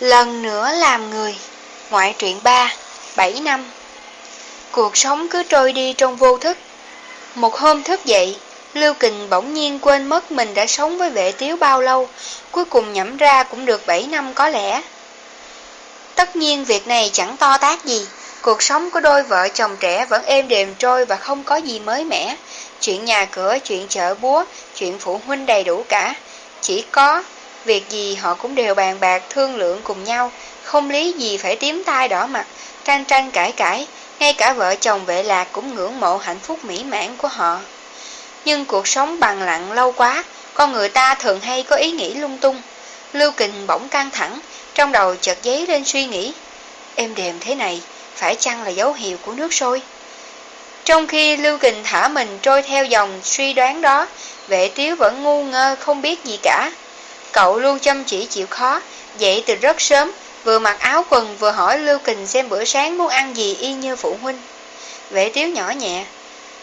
Lần nữa làm người Ngoại truyện 3 7 năm. Cuộc sống cứ trôi đi trong vô thức. Một hôm thức dậy Lưu Kình bỗng nhiên quên mất mình đã sống với vệ tiếu bao lâu Cuối cùng nhẩm ra cũng được 7 năm có lẽ. Tất nhiên việc này chẳng to tác gì Cuộc sống của đôi vợ chồng trẻ vẫn êm đềm trôi và không có gì mới mẻ. Chuyện nhà cửa, chuyện chợ búa, chuyện phụ huynh đầy đủ cả Chỉ có Việc gì họ cũng đều bàn bạc thương lượng cùng nhau, không lý gì phải tím tai đỏ mặt, tranh tranh cãi cãi, ngay cả vợ chồng vệ lạc cũng ngưỡng mộ hạnh phúc mỹ mãn của họ. Nhưng cuộc sống bằng lặng lâu quá, con người ta thường hay có ý nghĩ lung tung. Lưu Kình bỗng căng thẳng, trong đầu chợt giấy lên suy nghĩ. Êm đềm thế này, phải chăng là dấu hiệu của nước sôi? Trong khi Lưu Kình thả mình trôi theo dòng suy đoán đó, vệ tiếu vẫn ngu ngơ không biết gì cả. Cậu luôn chăm chỉ chịu khó, dậy từ rất sớm, vừa mặc áo quần vừa hỏi Lưu Kình xem bữa sáng muốn ăn gì y như phụ huynh. Vệ tiếu nhỏ nhẹ,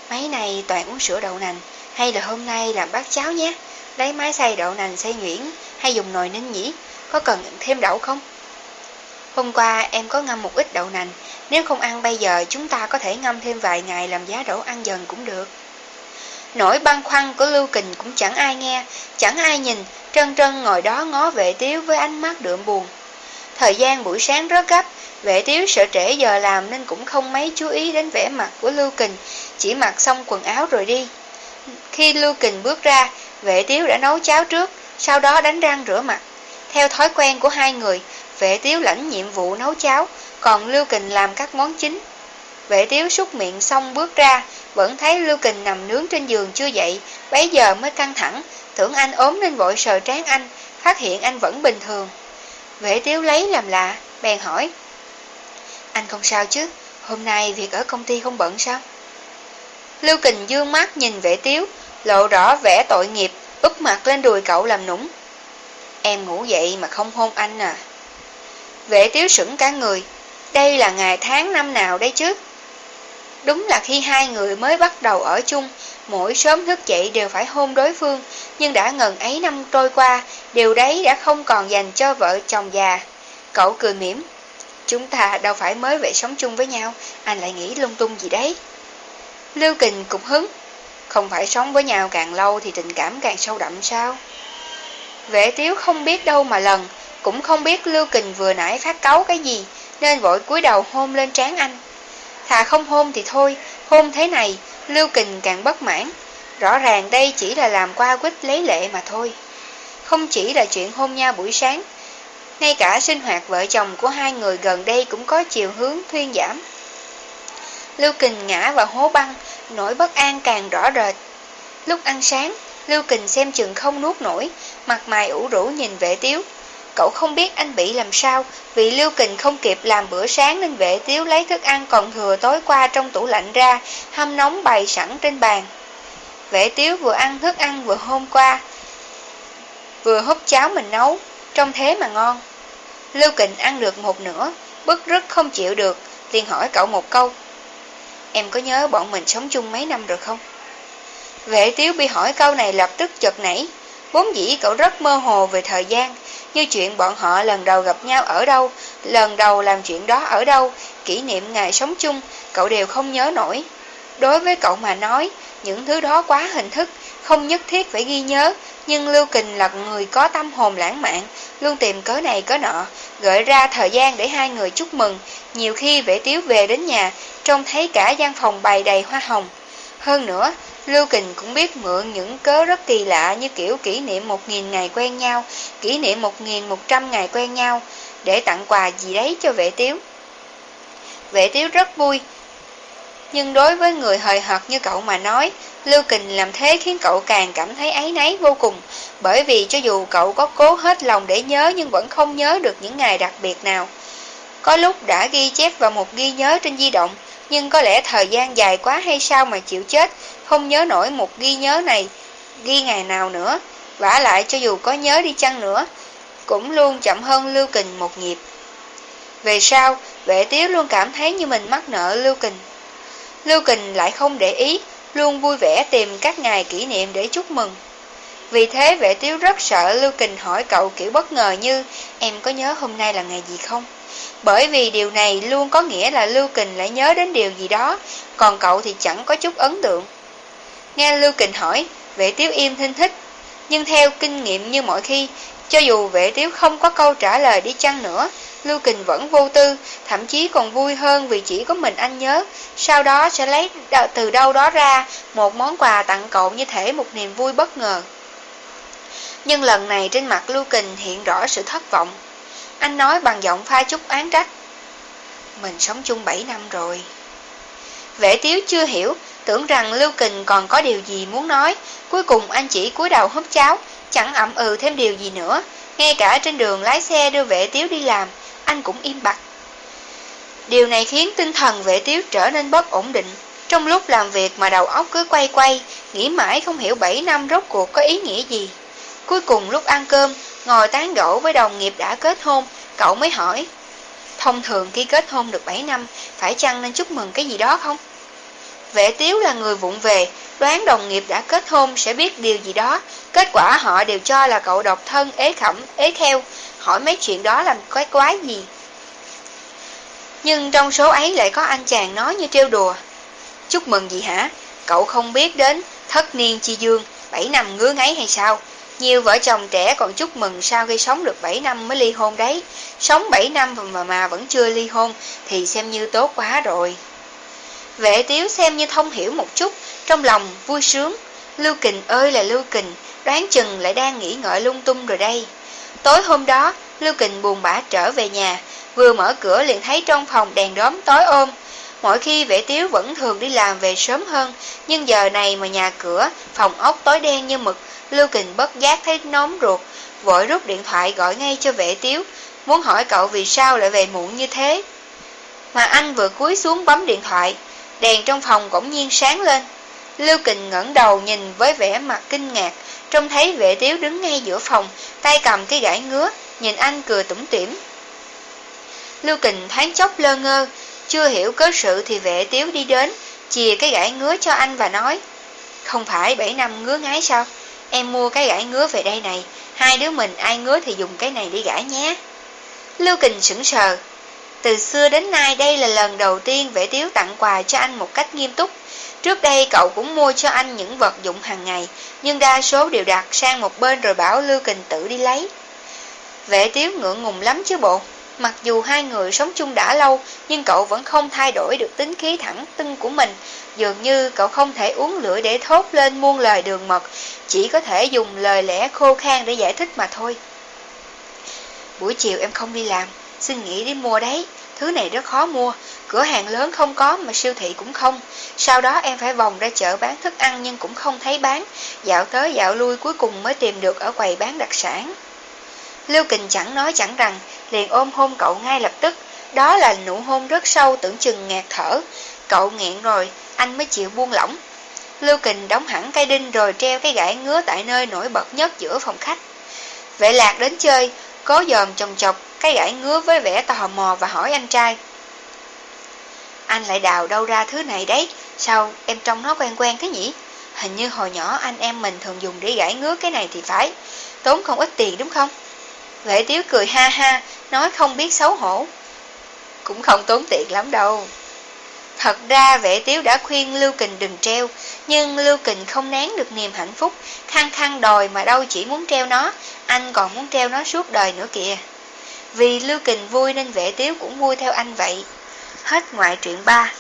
mấy này toàn uống sữa đậu nành, hay là hôm nay làm bát cháo nhé, lấy máy xay đậu nành xay nhuyễn, hay dùng nồi ninh nhỉ, có cần thêm đậu không? Hôm qua em có ngâm một ít đậu nành, nếu không ăn bây giờ chúng ta có thể ngâm thêm vài ngày làm giá đậu ăn dần cũng được. Nỗi băn khoăn của Lưu Kình cũng chẳng ai nghe, chẳng ai nhìn, Trân Trân ngồi đó ngó vệ tiếu với ánh mắt đượm buồn. Thời gian buổi sáng rất gấp, vệ tiếu sợ trễ giờ làm nên cũng không mấy chú ý đến vẻ mặt của Lưu Kình, chỉ mặc xong quần áo rồi đi. Khi Lưu Kình bước ra, vệ tiếu đã nấu cháo trước, sau đó đánh răng rửa mặt. Theo thói quen của hai người, vệ tiếu lãnh nhiệm vụ nấu cháo, còn Lưu Kình làm các món chính. Vệ tiếu xúc miệng xong bước ra, vẫn thấy Lưu Kình nằm nướng trên giường chưa dậy, bấy giờ mới căng thẳng, tưởng anh ốm nên vội sờ trán anh, phát hiện anh vẫn bình thường. Vệ tiếu lấy làm lạ, bèn hỏi. Anh không sao chứ, hôm nay việc ở công ty không bận sao? Lưu Kình dương mắt nhìn vệ tiếu, lộ rõ vẻ tội nghiệp, úp mặt lên đùi cậu làm nũng. Em ngủ dậy mà không hôn anh à. Vệ tiếu sững cả người, đây là ngày tháng năm nào đấy chứ? Đúng là khi hai người mới bắt đầu ở chung, mỗi sớm thức dậy đều phải hôn đối phương, nhưng đã ngần ấy năm trôi qua, điều đấy đã không còn dành cho vợ chồng già. Cậu cười mỉm, chúng ta đâu phải mới về sống chung với nhau, anh lại nghĩ lung tung gì đấy. Lưu Kình cũng hứng, không phải sống với nhau càng lâu thì tình cảm càng sâu đậm sao? Vệ tiếu không biết đâu mà lần, cũng không biết Lưu Kình vừa nãy phát cáu cái gì, nên vội cúi đầu hôn lên trán anh. Thà không hôn thì thôi, hôn thế này, Lưu Kình càng bất mãn. Rõ ràng đây chỉ là làm qua quýt lấy lệ mà thôi. Không chỉ là chuyện hôn nhau buổi sáng, ngay cả sinh hoạt vợ chồng của hai người gần đây cũng có chiều hướng thuyên giảm. Lưu Kình ngã vào hố băng, nỗi bất an càng rõ rệt. Lúc ăn sáng, Lưu Kình xem chừng không nuốt nổi, mặt mày ủ rũ nhìn vệ tiếu, Cậu không biết anh bị làm sao, vì Lưu Kình không kịp làm bữa sáng nên vệ tiếu lấy thức ăn còn thừa tối qua trong tủ lạnh ra, hâm nóng bày sẵn trên bàn. Vệ tiếu vừa ăn thức ăn vừa hôm qua, vừa húp cháo mình nấu, trông thế mà ngon. Lưu Kình ăn được một nửa, bức rứt không chịu được, liền hỏi cậu một câu. Em có nhớ bọn mình sống chung mấy năm rồi không? Vệ tiếu bị hỏi câu này lập tức chật nảy, vốn dĩ cậu rất mơ hồ về thời gian, như chuyện bọn họ lần đầu gặp nhau ở đâu, lần đầu làm chuyện đó ở đâu, kỷ niệm ngày sống chung, cậu đều không nhớ nổi. Đối với cậu mà nói, những thứ đó quá hình thức, không nhất thiết phải ghi nhớ, nhưng Lưu Kình là người có tâm hồn lãng mạn, luôn tìm cớ này cớ nọ, gợi ra thời gian để hai người chúc mừng. Nhiều khi vệ tiếu về đến nhà, trông thấy cả gian phòng bày đầy hoa hồng. Hơn nữa, Lưu Kình cũng biết mượn những cớ rất kỳ lạ như kiểu kỷ niệm 1.000 ngày quen nhau, kỷ niệm 1.100 ngày quen nhau, để tặng quà gì đấy cho vệ tiếu. Vệ tiếu rất vui, nhưng đối với người hời hợt như cậu mà nói, Lưu Kình làm thế khiến cậu càng cảm thấy áy náy vô cùng, bởi vì cho dù cậu có cố hết lòng để nhớ nhưng vẫn không nhớ được những ngày đặc biệt nào. Có lúc đã ghi chép vào một ghi nhớ trên di động, nhưng có lẽ thời gian dài quá hay sao mà chịu chết, không nhớ nổi một ghi nhớ này, ghi ngày nào nữa. vả lại cho dù có nhớ đi chăng nữa, cũng luôn chậm hơn Lưu Kình một nhịp. Về sau, vệ tiếu luôn cảm thấy như mình mắc nợ Lưu Kình. Lưu Kình lại không để ý, luôn vui vẻ tìm các ngày kỷ niệm để chúc mừng. Vì thế vệ tiếu rất sợ Lưu Kình hỏi cậu kiểu bất ngờ như Em có nhớ hôm nay là ngày gì không? Bởi vì điều này luôn có nghĩa là Lưu Kình lại nhớ đến điều gì đó, Còn cậu thì chẳng có chút ấn tượng. Nghe Lưu Kình hỏi, Vệ tiếu im thinh thích, Nhưng theo kinh nghiệm như mọi khi, Cho dù vệ tiếu không có câu trả lời đi chăng nữa, Lưu Kình vẫn vô tư, Thậm chí còn vui hơn vì chỉ có mình anh nhớ. Sau đó sẽ lấy từ đâu đó ra Một món quà tặng cậu như thể một niềm vui bất ngờ. Nhưng lần này trên mặt Lưu Kình hiện rõ sự thất vọng. Anh nói bằng giọng pha chút án trách. Mình sống chung 7 năm rồi. Vệ tiếu chưa hiểu, tưởng rằng Lưu Kình còn có điều gì muốn nói. Cuối cùng anh chỉ cúi đầu húp cháo, chẳng ậm ừ thêm điều gì nữa. Ngay cả trên đường lái xe đưa vệ tiếu đi làm, anh cũng im bặt. Điều này khiến tinh thần vệ tiếu trở nên bất ổn định. Trong lúc làm việc mà đầu óc cứ quay quay, nghĩ mãi không hiểu 7 năm rốt cuộc có ý nghĩa gì. Cuối cùng lúc ăn cơm, ngồi tán gẫu với đồng nghiệp đã kết hôn, cậu mới hỏi. Thông thường khi kết hôn được 7 năm, phải chăng nên chúc mừng cái gì đó không? Vệ tiếu là người vụng về, đoán đồng nghiệp đã kết hôn sẽ biết điều gì đó. Kết quả họ đều cho là cậu độc thân, ế khẩm, ế kheo, hỏi mấy chuyện đó làm quái quái gì. Nhưng trong số ấy lại có anh chàng nói như trêu đùa. Chúc mừng gì hả? Cậu không biết đến thất niên chi dương, 7 năm ngứa ngáy hay sao? Nhiều vợ chồng trẻ còn chúc mừng sau khi sống được 7 năm mới ly hôn đấy. Sống 7 năm mà mà vẫn chưa ly hôn thì xem như tốt quá rồi. Vệ tiếu xem như thông hiểu một chút, trong lòng vui sướng. Lưu Kình ơi là Lưu Kình, đoán chừng lại đang nghĩ ngợi lung tung rồi đây. Tối hôm đó, Lưu Kình buồn bã trở về nhà, vừa mở cửa liền thấy trong phòng đèn đóm tối ôm. Mỗi khi vệ tiếu vẫn thường đi làm về sớm hơn, nhưng giờ này mà nhà cửa, phòng ốc tối đen như mực, Lưu Kình bất giác thấy nóng ruột, vội rút điện thoại gọi ngay cho vệ tiếu, muốn hỏi cậu vì sao lại về muộn như thế. Mà anh vừa cúi xuống bấm điện thoại, đèn trong phòng bỗng nhiên sáng lên. Lưu Kình ngẩng đầu nhìn với vẻ mặt kinh ngạc, trông thấy vệ tiếu đứng ngay giữa phòng, tay cầm cái gãi ngứa, nhìn anh cười tủm tỉm. Lưu Kình thoáng chốc lơ ngơ, chưa hiểu cớ sự thì vệ tiếu đi đến, chìa cái gãi ngứa cho anh và nói, không phải 7 năm ngứa ngái sao? Em mua cái gãi ngứa về đây này, hai đứa mình ai ngứa thì dùng cái này đi gãi nhé. Lưu Kình sững sờ. Từ xưa đến nay đây là lần đầu tiên vệ tiếu tặng quà cho anh một cách nghiêm túc. Trước đây cậu cũng mua cho anh những vật dụng hàng ngày, nhưng đa số đều đặt sang một bên rồi bảo Lưu Kình tự đi lấy. Vệ tiếu ngượng ngùng lắm chứ bộ. Mặc dù hai người sống chung đã lâu, nhưng cậu vẫn không thay đổi được tính khí thẳng tưng của mình. Dường như cậu không thể uống lưỡi để thốt lên muôn lời đường mật, chỉ có thể dùng lời lẽ khô khan để giải thích mà thôi. Buổi chiều em không đi làm, xin nghỉ đi mua đấy. Thứ này rất khó mua, cửa hàng lớn không có mà siêu thị cũng không. Sau đó em phải vòng ra chợ bán thức ăn nhưng cũng không thấy bán. Dạo tới dạo lui cuối cùng mới tìm được ở quầy bán đặc sản. Lưu Kình chẳng nói chẳng rằng, liền ôm hôn cậu ngay lập tức. Đó là nụ hôn rất sâu tưởng chừng ngạt thở. Cậu nghẹn rồi, anh mới chịu buông lỏng. Lưu Kình đóng hẳn cây đinh rồi treo cái gãi ngứa tại nơi nổi bật nhất giữa phòng khách. Vệ lạc đến chơi, cố dòm chồng chọc cái gãi ngứa với vẻ tò mò và hỏi anh trai. Anh lại đào đâu ra thứ này đấy, sao em trông nó quen quen thế nhỉ? Hình như hồi nhỏ anh em mình thường dùng để gãi ngứa cái này thì phải, tốn không ít tiền đúng không? Vệ tiếu cười ha ha, nói không biết xấu hổ. Cũng không tốn tiền lắm đâu. Thật ra vệ tiếu đã khuyên Lưu Kình đừng treo, nhưng Lưu Kình không nén được niềm hạnh phúc, khăng khăng đòi mà đâu chỉ muốn treo nó, anh còn muốn treo nó suốt đời nữa kìa. Vì Lưu Kình vui nên vệ tiếu cũng vui theo anh vậy. Hết ngoại truyện 3